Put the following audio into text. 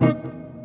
Música